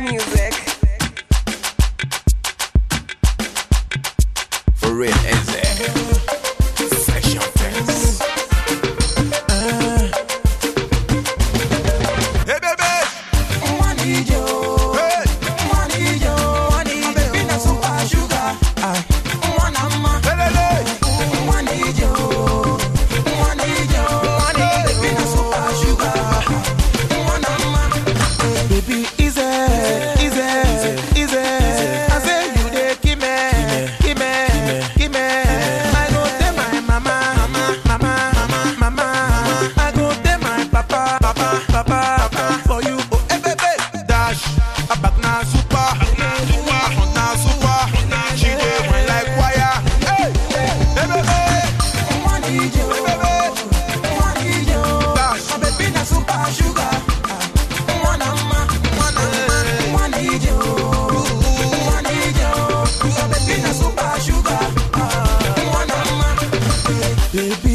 music. For real, is? baby